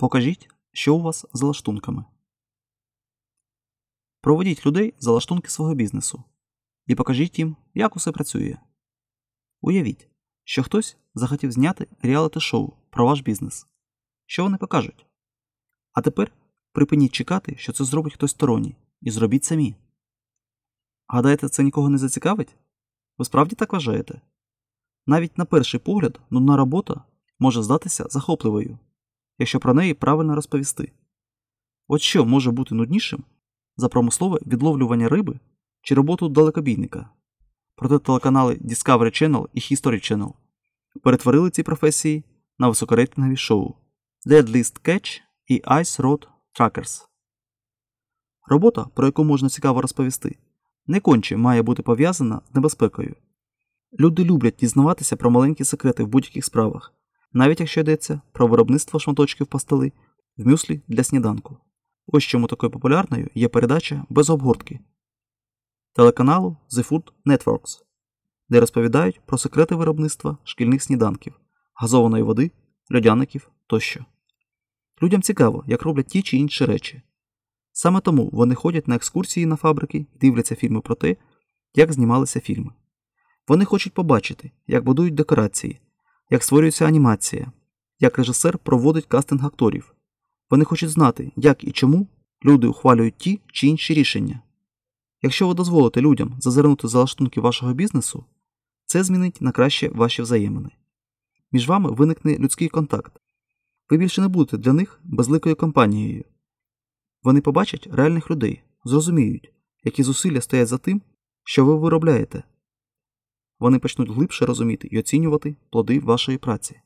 Покажіть, що у вас за лаштунками. Проведіть людей за лаштунки свого бізнесу і покажіть їм, як усе працює. Уявіть, що хтось захотів зняти реаліті-шоу про ваш бізнес. Що вони покажуть? А тепер припиніть чекати, що це зробить хтось сторонній, і зробіть самі. Гадаєте, це нікого не зацікавить? Ви справді так вважаєте? Навіть на перший погляд нудна робота може здатися захопливою, якщо про неї правильно розповісти. От що може бути нуднішим за промислове відловлювання риби чи роботу далекобійника? Проте телеканали Discovery Channel і History Channel перетворили ці професії на високорейтингові шоу Dead List Catch і Ice Road Trackers. Робота, про яку можна цікаво розповісти, не конче має бути пов'язана з небезпекою. Люди люблять дізнаватися про маленькі секрети в будь-яких справах, навіть якщо йдеться про виробництво шматочків пастили в мюслі для сніданку. Ось чому такою популярною є передача без обгортки телеканалу The Food Networks, де розповідають про секрети виробництва шкільних сніданків, газованої води, льодяників тощо. Людям цікаво, як роблять ті чи інші речі. Саме тому вони ходять на екскурсії на фабрики і дивляться фільми про те, як знімалися фільми. Вони хочуть побачити, як будують декорації, як створюється анімація, як режисер проводить кастинг акторів. Вони хочуть знати, як і чому люди ухвалюють ті чи інші рішення. Якщо ви дозволите людям зазирнути за лаштунки вашого бізнесу, це змінить на краще ваші взаємини. Між вами виникне людський контакт. Ви більше не будете для них безликою компанією. Вони побачать реальних людей, зрозуміють, які зусилля стоять за тим, що ви виробляєте. Вони почнуть глибше розуміти і оцінювати плоди вашої праці.